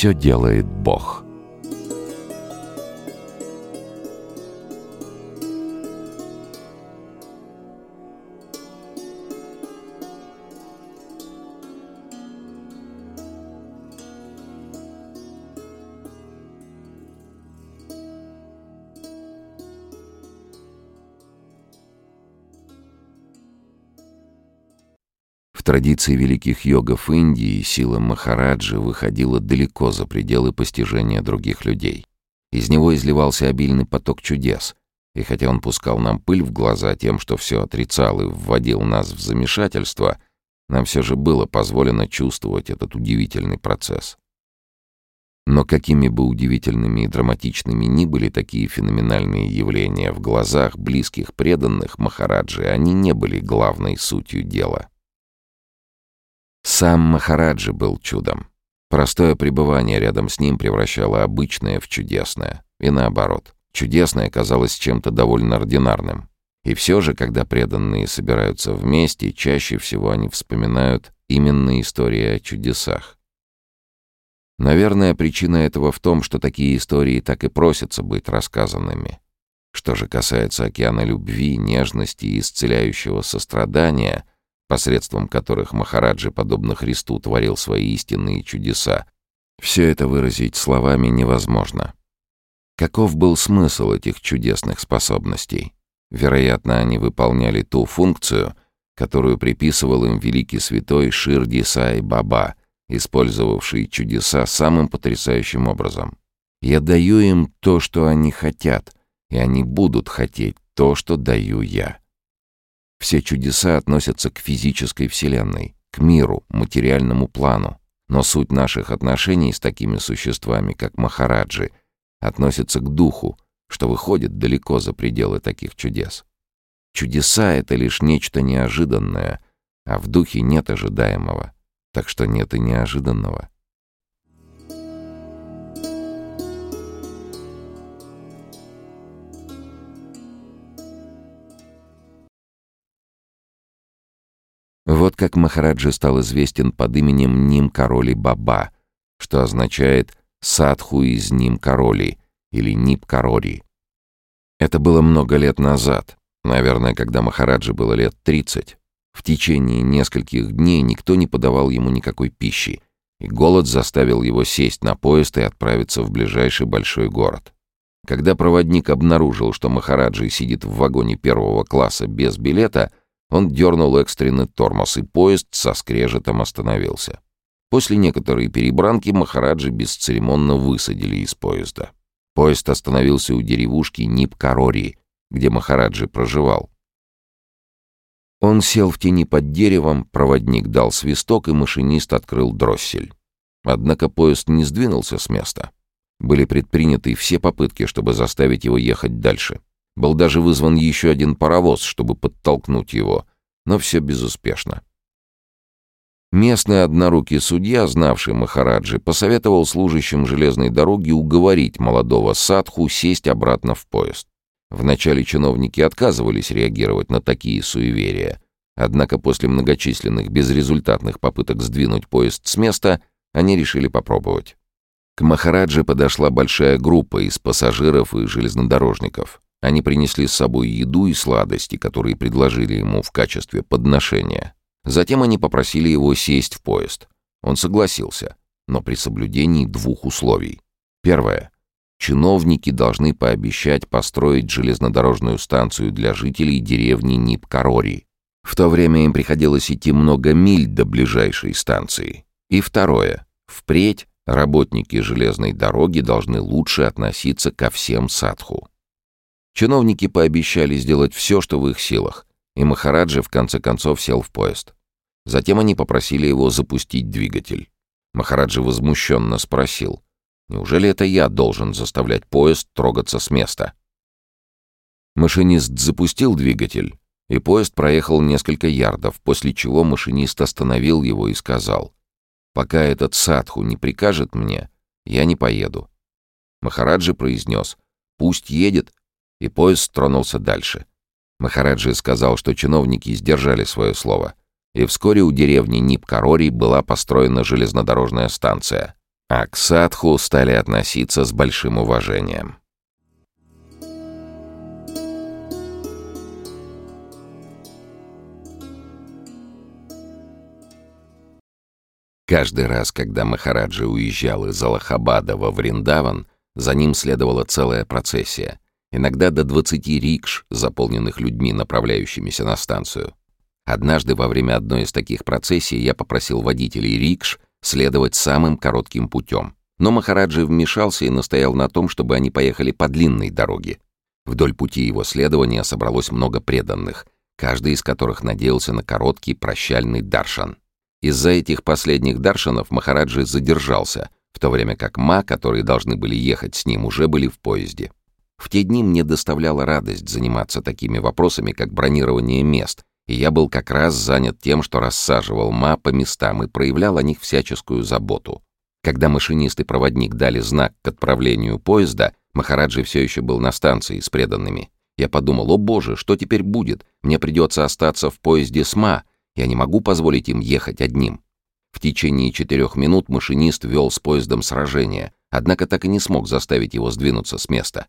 все делает Бог. Традиции великих йогов Индии сила Махараджи выходила далеко за пределы постижения других людей. Из него изливался обильный поток чудес, и хотя он пускал нам пыль в глаза тем, что все отрицал и вводил нас в замешательство, нам все же было позволено чувствовать этот удивительный процесс. Но какими бы удивительными и драматичными ни были такие феноменальные явления в глазах близких преданных Махараджи, они не были главной сутью дела. Сам Махараджи был чудом. Простое пребывание рядом с ним превращало обычное в чудесное. И наоборот, чудесное казалось чем-то довольно ординарным. И все же, когда преданные собираются вместе, чаще всего они вспоминают именно истории о чудесах. Наверное, причина этого в том, что такие истории так и просятся быть рассказанными. Что же касается океана любви, нежности и исцеляющего сострадания, посредством которых Махараджи, подобно Христу, творил свои истинные чудеса, все это выразить словами невозможно. Каков был смысл этих чудесных способностей? Вероятно, они выполняли ту функцию, которую приписывал им великий святой Ширди Сай Баба, использовавший чудеса самым потрясающим образом. «Я даю им то, что они хотят, и они будут хотеть то, что даю я». Все чудеса относятся к физической вселенной, к миру, материальному плану. Но суть наших отношений с такими существами, как Махараджи, относится к духу, что выходит далеко за пределы таких чудес. Чудеса — это лишь нечто неожиданное, а в духе нет ожидаемого, так что нет и неожиданного. Как Махараджа стал известен под именем Ним-Короли Баба, что означает «садху из Ним-Короли» или Нип-Карори. Это было много лет назад, наверное, когда Махараджа было лет 30. В течение нескольких дней никто не подавал ему никакой пищи, и голод заставил его сесть на поезд и отправиться в ближайший большой город. Когда проводник обнаружил, что Махараджи сидит в вагоне первого класса без билета, он дернул экстренный тормоз, и поезд со скрежетом остановился. После некоторой перебранки Махараджи бесцеремонно высадили из поезда. Поезд остановился у деревушки Нип-Карори, где Махараджи проживал. Он сел в тени под деревом, проводник дал свисток, и машинист открыл дроссель. Однако поезд не сдвинулся с места. Были предприняты все попытки, чтобы заставить его ехать дальше. Был даже вызван еще один паровоз, чтобы подтолкнуть его, но все безуспешно. Местный однорукий судья, знавший Махараджи, посоветовал служащим железной дороги уговорить молодого Садху сесть обратно в поезд. Вначале чиновники отказывались реагировать на такие суеверия, однако после многочисленных безрезультатных попыток сдвинуть поезд с места, они решили попробовать. К Махараджи подошла большая группа из пассажиров и железнодорожников. Они принесли с собой еду и сладости, которые предложили ему в качестве подношения. Затем они попросили его сесть в поезд. Он согласился, но при соблюдении двух условий. Первое. Чиновники должны пообещать построить железнодорожную станцию для жителей деревни Нипкарори. В то время им приходилось идти много миль до ближайшей станции. И второе. Впредь работники железной дороги должны лучше относиться ко всем садху. Чиновники пообещали сделать все, что в их силах, и Махараджа в конце концов сел в поезд. Затем они попросили его запустить двигатель. Махараджа возмущенно спросил, «Неужели это я должен заставлять поезд трогаться с места?» Машинист запустил двигатель, и поезд проехал несколько ярдов, после чего машинист остановил его и сказал, «Пока этот садху не прикажет мне, я не поеду». Махараджа произнес, «Пусть едет, и поезд тронулся дальше. Махараджи сказал, что чиновники сдержали свое слово, и вскоре у деревни Нипкарори была построена железнодорожная станция. а к садху стали относиться с большим уважением. Каждый раз, когда Махараджи уезжал из Аллахабада во Вриндаван, за ним следовала целая процессия, иногда до 20 рикш, заполненных людьми, направляющимися на станцию. Однажды во время одной из таких процессий я попросил водителей рикш следовать самым коротким путем. Но Махараджи вмешался и настоял на том, чтобы они поехали по длинной дороге. Вдоль пути его следования собралось много преданных, каждый из которых надеялся на короткий прощальный даршан. Из-за этих последних даршанов Махараджи задержался, в то время как ма, которые должны были ехать с ним, уже были в поезде. В те дни мне доставляла радость заниматься такими вопросами, как бронирование мест, и я был как раз занят тем, что рассаживал ма по местам и проявлял о них всяческую заботу. Когда машинист и проводник дали знак к отправлению поезда, Махараджи все еще был на станции с преданными. Я подумал, о боже, что теперь будет? Мне придется остаться в поезде с ма, я не могу позволить им ехать одним. В течение четырех минут машинист вел с поездом сражение, однако так и не смог заставить его сдвинуться с места.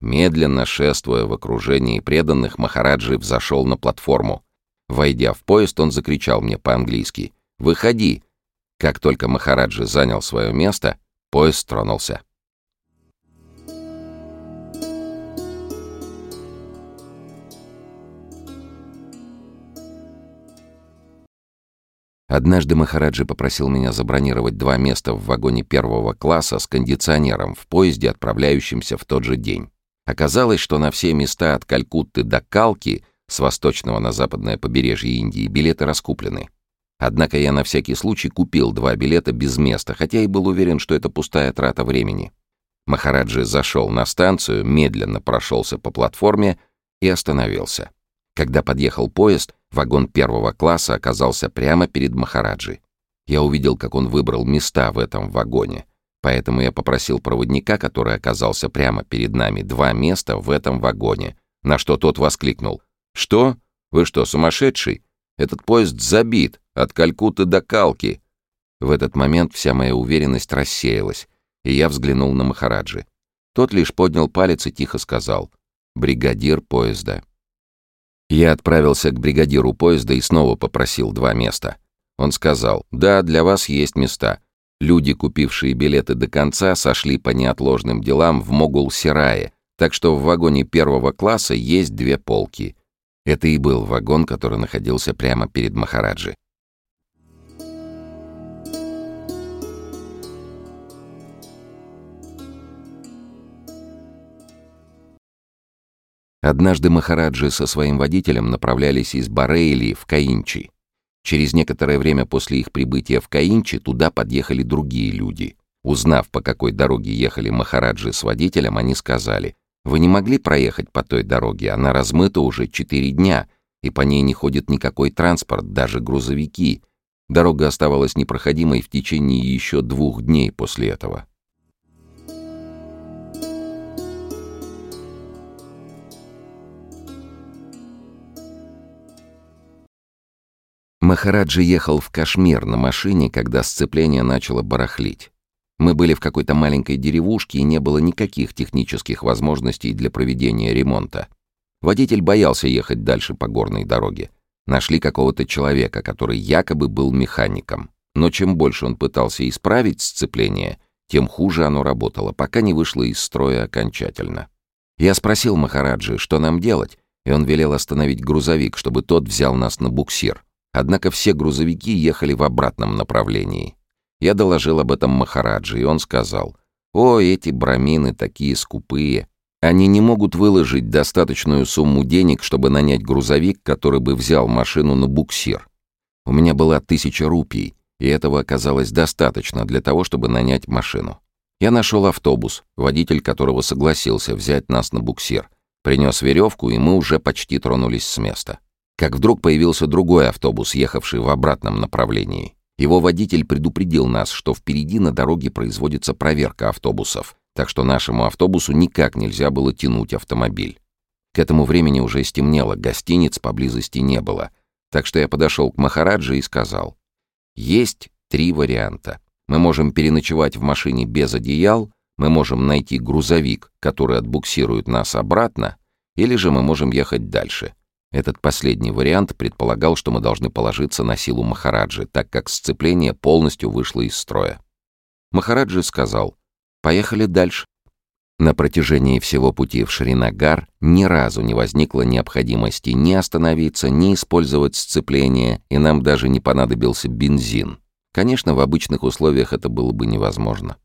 Медленно шествуя в окружении преданных, Махараджи взошел на платформу. Войдя в поезд, он закричал мне по-английски «Выходи!». Как только Махараджи занял свое место, поезд тронулся. Однажды Махараджи попросил меня забронировать два места в вагоне первого класса с кондиционером в поезде, отправляющемся в тот же день. Оказалось, что на все места от Калькутты до Калки с восточного на западное побережье Индии билеты раскуплены. Однако я на всякий случай купил два билета без места, хотя и был уверен, что это пустая трата времени. Махараджи зашел на станцию, медленно прошелся по платформе и остановился. Когда подъехал поезд, вагон первого класса оказался прямо перед Махараджи. Я увидел, как он выбрал места в этом вагоне, поэтому я попросил проводника, который оказался прямо перед нами, два места в этом вагоне, на что тот воскликнул. «Что? Вы что, сумасшедший? Этот поезд забит, от Калькутты до Калки!» В этот момент вся моя уверенность рассеялась, и я взглянул на Махараджи. Тот лишь поднял палец и тихо сказал «Бригадир поезда». Я отправился к бригадиру поезда и снова попросил два места. Он сказал, «Да, для вас есть места. Люди, купившие билеты до конца, сошли по неотложным делам в Могул-Сирае, так что в вагоне первого класса есть две полки». Это и был вагон, который находился прямо перед Махараджи. Однажды Махараджи со своим водителем направлялись из Барейли в Каинчи. Через некоторое время после их прибытия в Каинчи туда подъехали другие люди. Узнав, по какой дороге ехали Махараджи с водителем, они сказали, «Вы не могли проехать по той дороге, она размыта уже четыре дня, и по ней не ходит никакой транспорт, даже грузовики. Дорога оставалась непроходимой в течение еще двух дней после этого». Махараджи ехал в Кашмир на машине, когда сцепление начало барахлить. Мы были в какой-то маленькой деревушке, и не было никаких технических возможностей для проведения ремонта. Водитель боялся ехать дальше по горной дороге. Нашли какого-то человека, который якобы был механиком. Но чем больше он пытался исправить сцепление, тем хуже оно работало, пока не вышло из строя окончательно. Я спросил Махараджи, что нам делать, и он велел остановить грузовик, чтобы тот взял нас на буксир. Однако все грузовики ехали в обратном направлении. Я доложил об этом Махараджи, и он сказал, «О, эти брамины такие скупые. Они не могут выложить достаточную сумму денег, чтобы нанять грузовик, который бы взял машину на буксир. У меня была тысяча рупий, и этого оказалось достаточно для того, чтобы нанять машину. Я нашел автобус, водитель которого согласился взять нас на буксир. Принес веревку, и мы уже почти тронулись с места как вдруг появился другой автобус, ехавший в обратном направлении. Его водитель предупредил нас, что впереди на дороге производится проверка автобусов, так что нашему автобусу никак нельзя было тянуть автомобиль. К этому времени уже стемнело, гостиниц поблизости не было, так что я подошел к Махараджи и сказал, «Есть три варианта. Мы можем переночевать в машине без одеял, мы можем найти грузовик, который отбуксирует нас обратно, или же мы можем ехать дальше. Этот последний вариант предполагал, что мы должны положиться на силу Махараджи, так как сцепление полностью вышло из строя. Махараджи сказал «Поехали дальше». На протяжении всего пути в Шринагар ни разу не возникло необходимости ни остановиться, ни использовать сцепление, и нам даже не понадобился бензин. Конечно, в обычных условиях это было бы невозможно.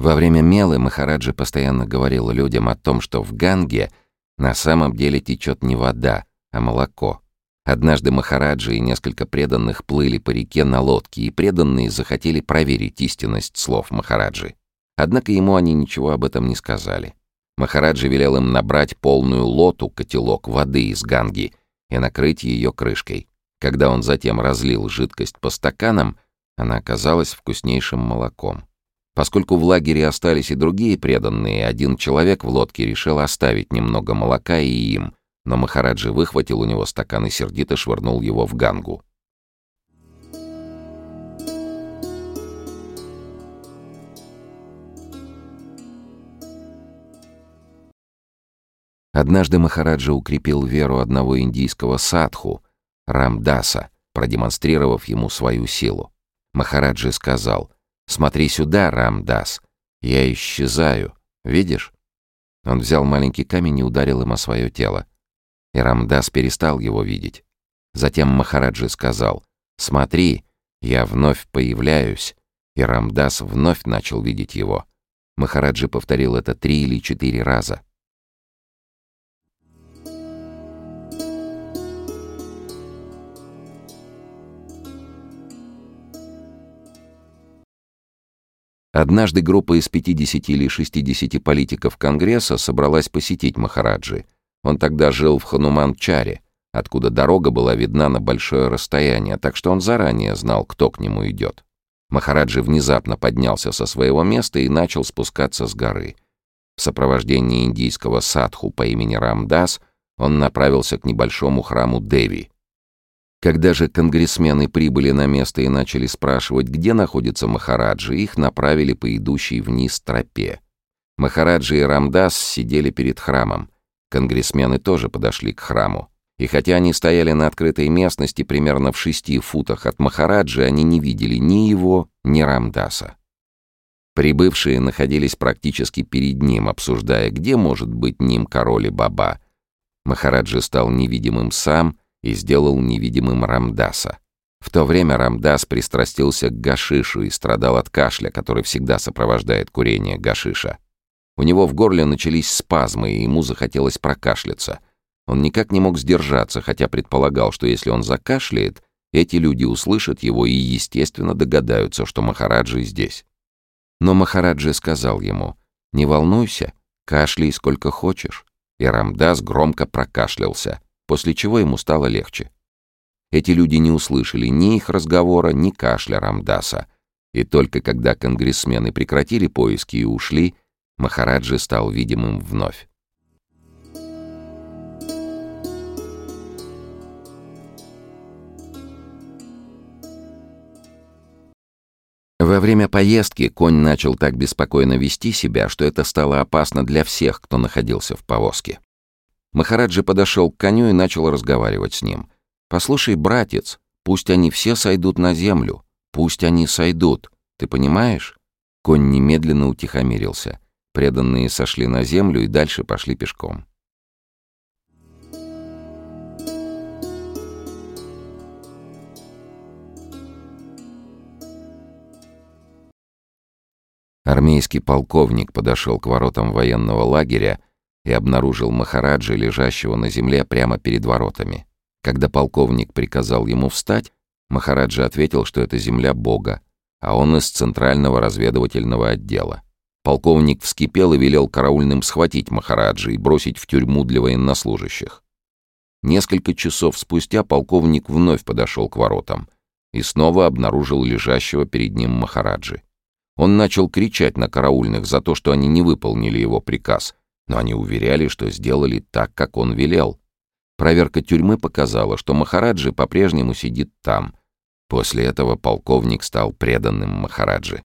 Во время Мелы Махараджи постоянно говорил людям о том, что в Ганге на самом деле течет не вода, а молоко. Однажды Махараджи и несколько преданных плыли по реке на лодке, и преданные захотели проверить истинность слов Махараджи. Однако ему они ничего об этом не сказали. Махараджи велел им набрать полную лоту котелок воды из Ганги и накрыть ее крышкой. Когда он затем разлил жидкость по стаканам, она оказалась вкуснейшим молоком. Поскольку в лагере остались и другие преданные, один человек в лодке решил оставить немного молока и им, но Махараджи выхватил у него стакан и сердито швырнул его в гангу. Однажды Махараджа укрепил веру одного индийского садху, Рамдаса, продемонстрировав ему свою силу. Махараджи сказал — «Смотри сюда, Рамдас. Я исчезаю. Видишь?» Он взял маленький камень и ударил им о свое тело. И Рамдас перестал его видеть. Затем Махараджи сказал, «Смотри, я вновь появляюсь». И Рамдас вновь начал видеть его. Махараджи повторил это три или четыре раза. Однажды группа из 50 или 60 политиков Конгресса собралась посетить Махараджи. Он тогда жил в Хануман-Чаре, откуда дорога была видна на большое расстояние, так что он заранее знал, кто к нему идет. Махараджи внезапно поднялся со своего места и начал спускаться с горы. В сопровождении индийского садху по имени Рамдас он направился к небольшому храму Деви, когда же конгрессмены прибыли на место и начали спрашивать, где находится Махараджи, их направили по идущей вниз тропе. Махараджи и Рамдас сидели перед храмом. Конгрессмены тоже подошли к храму. И хотя они стояли на открытой местности примерно в шести футах от Махараджи, они не видели ни его, ни Рамдаса. Прибывшие находились практически перед ним, обсуждая, где может быть ним король и баба. Махараджи стал невидимым сам и сделал невидимым Рамдаса. В то время Рамдас пристрастился к гашишу и страдал от кашля, который всегда сопровождает курение гашиша. У него в горле начались спазмы, и ему захотелось прокашляться. Он никак не мог сдержаться, хотя предполагал, что если он закашляет, эти люди услышат его и, естественно, догадаются, что Махараджи здесь. Но Махараджи сказал ему, «Не волнуйся, кашляй сколько хочешь». И Рамдас громко прокашлялся после чего ему стало легче. Эти люди не услышали ни их разговора, ни кашля Рамдаса. И только когда конгрессмены прекратили поиски и ушли, Махараджи стал видимым вновь. Во время поездки конь начал так беспокойно вести себя, что это стало опасно для всех, кто находился в повозке. Махараджи подошел к коню и начал разговаривать с ним. «Послушай, братец, пусть они все сойдут на землю. Пусть они сойдут. Ты понимаешь?» Конь немедленно утихомирился. Преданные сошли на землю и дальше пошли пешком. Армейский полковник подошел к воротам военного лагеря и обнаружил Махараджи, лежащего на земле прямо перед воротами. Когда полковник приказал ему встать, Махараджа ответил, что это земля Бога, а он из Центрального разведывательного отдела. Полковник вскипел и велел караульным схватить Махараджи и бросить в тюрьму для военнослужащих. Несколько часов спустя полковник вновь подошел к воротам и снова обнаружил лежащего перед ним Махараджи. Он начал кричать на караульных за то, что они не выполнили его приказ — но они уверяли, что сделали так, как он велел. Проверка тюрьмы показала, что Махараджи по-прежнему сидит там. После этого полковник стал преданным Махараджи.